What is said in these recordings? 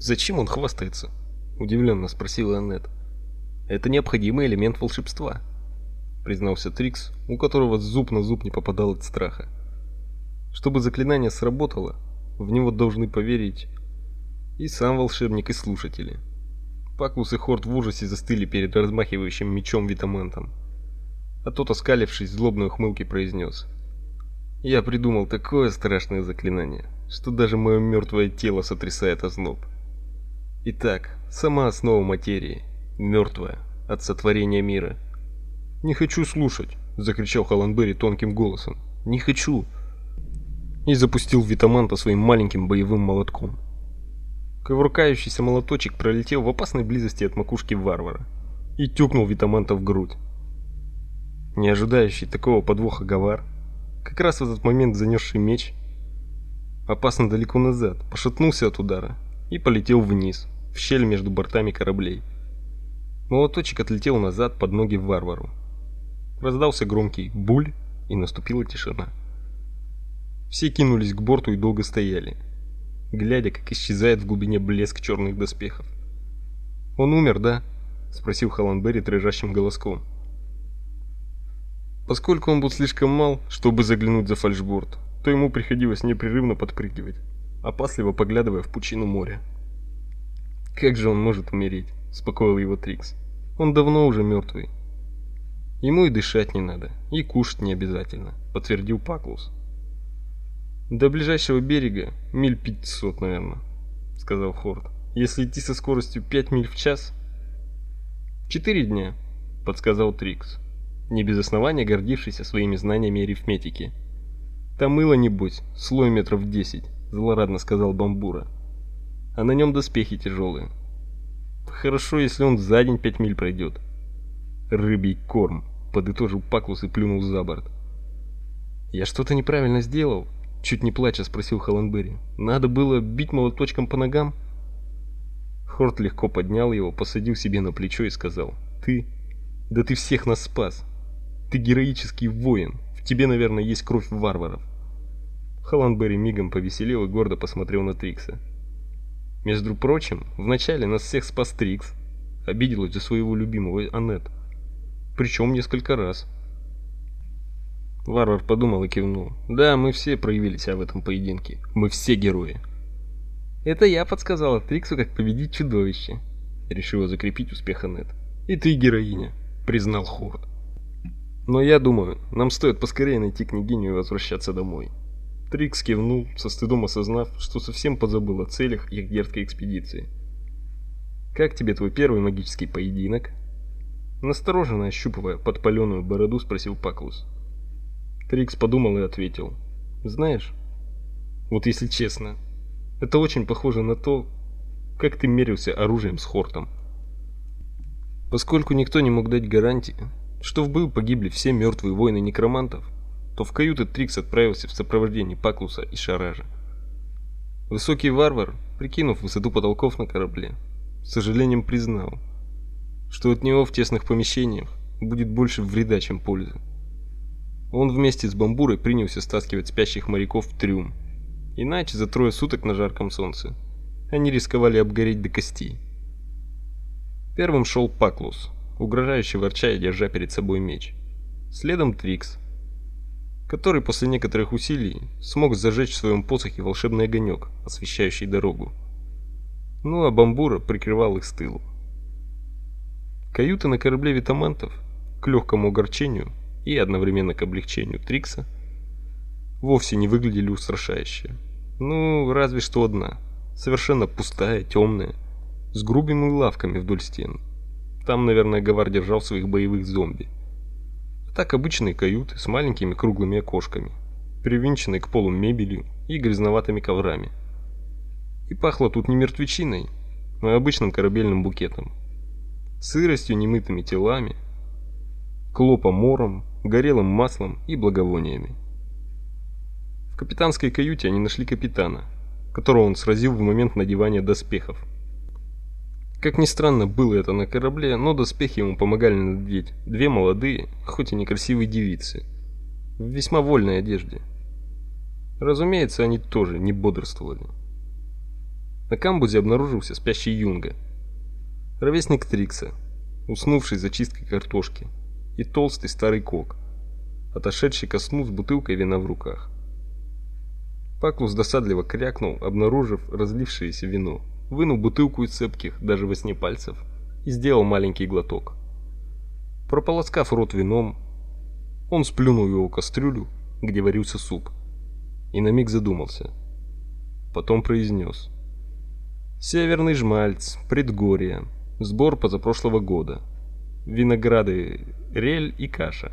Зачем он хвастается? удивленно спросила Аннет. Это необходимый элемент волшебства, признался Трикс, у которого зуб на зуб не попадал от страха. Чтобы заклинание сработало, в него должны поверить и сам волшебник, и слушатели. Паклус и Хорт в ужасе застыли перед размахивающим мечом Витамантом. А тот, оскалившись, злобной ухмылкой произнес. «Я придумал такое страшное заклинание, что даже мое мертвое тело сотрясает озноб. Итак, сама основа материи, мертвая, от сотворения мира». «Не хочу слушать!» — закричал Халанбери тонким голосом. «Не хочу!» И запустил Витаманта своим маленьким боевым молотком. Ковыркающийся молоточек пролетел в опасной близости от макушки варвара и тюкнул Витаманта в грудь. Не ожидающий такого подвоха Гавар, как раз в этот момент занесший меч, опасно далеко назад, пошатнулся от удара и полетел вниз, в щель между бортами кораблей. Молоточек отлетел назад под ноги варвару. Раздался громкий буль, и наступила тишина. Все кинулись к борту и долго стояли глядя, как исчезает в глубине блеск черных доспехов. «Он умер, да?» — спросил Халанберри дрожащим голоском. Поскольку он был слишком мал, чтобы заглянуть за фальшборд, то ему приходилось непрерывно подпрыгивать, опасливо поглядывая в пучину моря. «Как же он может умереть?» — успокоил его Трикс. «Он давно уже мертвый». «Ему и дышать не надо, и кушать не обязательно», — подтвердил Паклус. До ближайшего берега миль 500, наверное, сказал Хорд. Если идти со скоростью 5 миль в час, четыре дня, подсказал Трикс, не без основания гордившийся своими знаниями арифметики. Там мыло небось, слой метров 10, злорадно сказал Бамбура. А на нем доспехи тяжелые. Хорошо, если он за день 5 миль пройдет. Рыбий корм, подытожил Паклус и плюнул за борт. Я что-то неправильно сделал, Чуть не плача спросил Холландберри. Надо было бить молоточком по ногам? Хорт легко поднял его, посадил себе на плечо и сказал. Ты? Да ты всех нас спас. Ты героический воин. В тебе, наверное, есть кровь варваров. Холландберри мигом повеселел и гордо посмотрел на Трикса. Между прочим, вначале нас всех спас Трикс. Обиделась за своего любимого Аннет. Причем несколько раз. Варвар подумал и кивнул. Да, мы все проявили себя в этом поединке. Мы все герои. Это я подсказала Триксу, как победить чудовище. Решила закрепить успех Аннет. И ты героиня, признал Хорд. Но я думаю, нам стоит поскорее найти княгиню и возвращаться домой. Трикс кивнул, со стыдом осознав, что совсем позабыл о целях их дерзкой экспедиции. Как тебе твой первый магический поединок? Настороженно ощупывая подпаленную бороду, спросил Паклус. Трикс подумал и ответил. Знаешь, вот если честно, это очень похоже на то, как ты мерился оружием с Хортом. Поскольку никто не мог дать гарантии, что в бою погибли все мертвые воины некромантов, то в каюты Трикс отправился в сопровождении Паклуса и Шаража. Высокий варвар, прикинув высоту потолков на корабле, с сожалением признал, что от него в тесных помещениях будет больше вреда, чем пользы. Он вместе с бамбурой принялся стаскивать спящих моряков в трюм. Иначе за трое суток на жарком солнце они рисковали обгореть до костей. Первым шел Паклус, угрожающе ворча и держа перед собой меч. Следом Трикс, который после некоторых усилий смог зажечь в своем посохе волшебный огонек, освещающий дорогу. Ну а Бамбура прикрывал их с тылу. Каюты на корабле Витамантов, к легкому огорчению, и одновременно к облегчению Трикса вовсе не выглядели устрашающе. Ну, разве что одна, совершенно пустая, темная, с грубыми лавками вдоль стен. Там, наверное, Гавар держал своих боевых зомби. Так обычные каюты с маленькими круглыми окошками, привинченные к полу мебелью и грязноватыми коврами. И пахло тут не мертвечиной, но обычным корабельным букетом. Сыростью, немытыми телами, клопомором, горелым маслом и благовониями. В капитанской каюте они нашли капитана, которого он сразил в момент надевания доспехов. Как ни странно было это на корабле, но доспехи ему помогали надеть две молодые, хоть и некрасивые девицы, в весьма вольной одежде. Разумеется, они тоже не бодрствовали. На камбузе обнаружился спящий Юнга. Ровесник Трикса, уснувший за чисткой картошки, и толстый старый кок, отошедший ко сну с бутылкой вина в руках. Паклус досадливо крякнул, обнаружив разлившееся вино, вынул бутылку из цепких, даже во сне пальцев, и сделал маленький глоток. Прополоскав рот вином, он сплюнул его кастрюлю, где варился суп, и на миг задумался. Потом произнес. «Северный жмальц, предгорье, сбор позапрошлого года, винограды, рель и каша,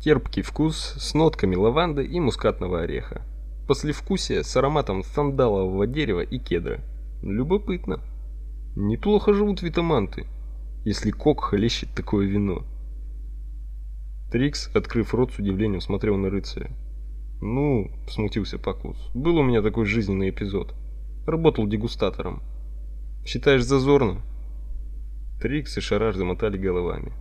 терпкий вкус с нотками лаванды и мускатного ореха, послевкусие с ароматом сандалового дерева и кедра. Любопытно. Неплохо живут витаманты, если кок хлещет такое вино». Трикс, открыв рот, с удивлением смотрел на рыцаря. «Ну», — смутился Паклус, — «был у меня такой жизненный эпизод. Работал дегустатором. Считаешь зазорно?» Трикс и Шараш замотали головами.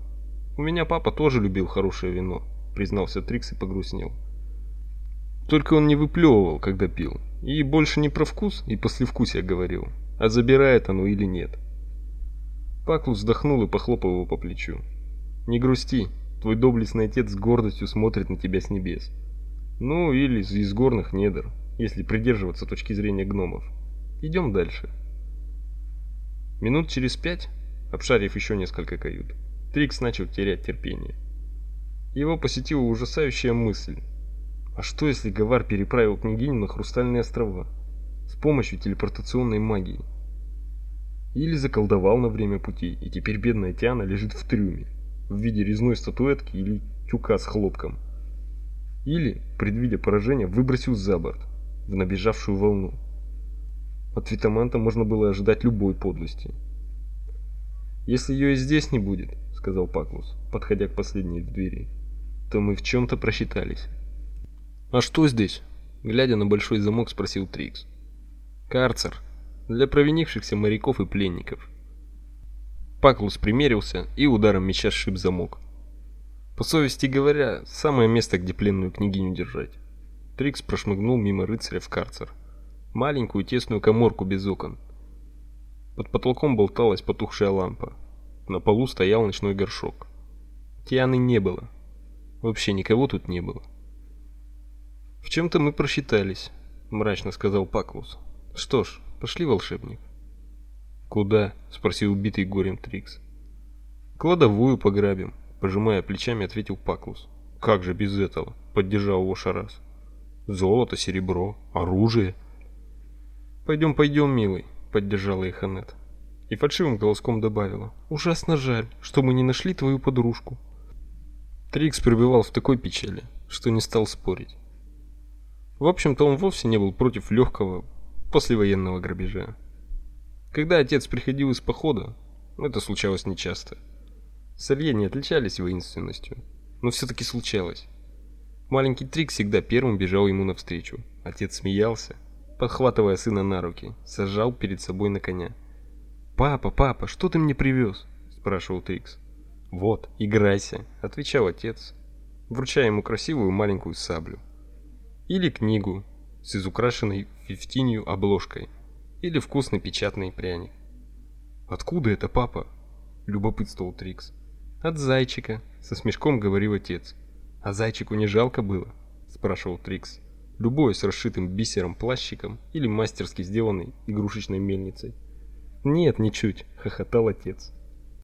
«У меня папа тоже любил хорошее вино», — признался Трикс и погрустнел. «Только он не выплевывал, когда пил, и больше не про вкус и послевкусие говорил, а забирает оно или нет». Паклус вздохнул и похлопал его по плечу. «Не грусти, Твой доблестный отец с гордостью смотрит на тебя с небес. Ну, или из горных недр, если придерживаться точки зрения гномов. Идем дальше. Минут через пять, обшарив еще несколько кают, Трикс начал терять терпение. Его посетила ужасающая мысль. А что если Гавар переправил княгиню на Хрустальные острова с помощью телепортационной магии? Или заколдовал на время пути, и теперь бедная Тиана лежит в трюме, в виде резной статуэтки или тюка с хлопком. Или, предвидя поражение, выбросил за борт, в набежавшую волну. От Витаманта можно было ожидать любой подлости. «Если ее и здесь не будет», — сказал Паклус, подходя к последней двери, — «то мы в чем-то просчитались». «А что здесь?» — глядя на большой замок, спросил Трикс. «Карцер. Для провинившихся моряков и пленников. Паклус примерился и ударом меча сшиб замок. По совести говоря, самое место, где пленную княгиню держать. Трикс прошмыгнул мимо рыцаря в карцер. Маленькую тесную каморку без окон. Под потолком болталась потухшая лампа. На полу стоял ночной горшок. Тианы не было. Вообще никого тут не было. В чем-то мы просчитались, мрачно сказал Паклус. Что ж, пошли, волшебник. «Куда?» — спросил убитый горем Трикс. «Кладовую пограбим», — пожимая плечами, ответил Паклус. «Как же без этого?» — поддержал его Шарас. «Золото, серебро, оружие». «Пойдем, пойдем, милый», — поддержала их Аннет. И фальшивым голоском добавила. «Ужасно жаль, что мы не нашли твою подружку». Трикс пребывал в такой печали, что не стал спорить. В общем-то, он вовсе не был против легкого послевоенного грабежа. Когда отец приходил из похода, это случалось нечасто. Салье не отличались воинственностью, но все-таки случалось. Маленький Трик всегда первым бежал ему навстречу. Отец смеялся, подхватывая сына на руки, сажал перед собой на коня. «Папа, папа, что ты мне привез?» – спрашивал Трикс. «Вот, играйся», – отвечал отец, вручая ему красивую маленькую саблю. Или книгу с изукрашенной фифтинью обложкой – или вкусный печатный пряник. Откуда это, папа? любопытствовал Трикс. От зайчика, со смешком говорил отец. А зайчику не жалко было? спрашивал Трикс. Любой с расшитым бисером плащиком или мастерски сделанной игрушечной мельницей. Нет, ничуть, хохотал отец.